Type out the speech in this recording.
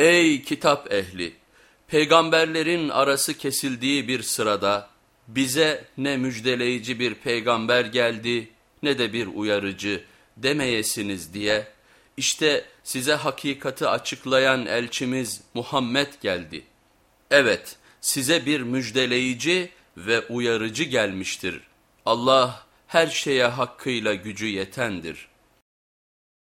Ey kitap ehli! Peygamberlerin arası kesildiği bir sırada bize ne müjdeleyici bir peygamber geldi ne de bir uyarıcı demeyesiniz diye işte size hakikati açıklayan elçimiz Muhammed geldi. Evet size bir müjdeleyici ve uyarıcı gelmiştir. Allah her şeye hakkıyla gücü yetendir.''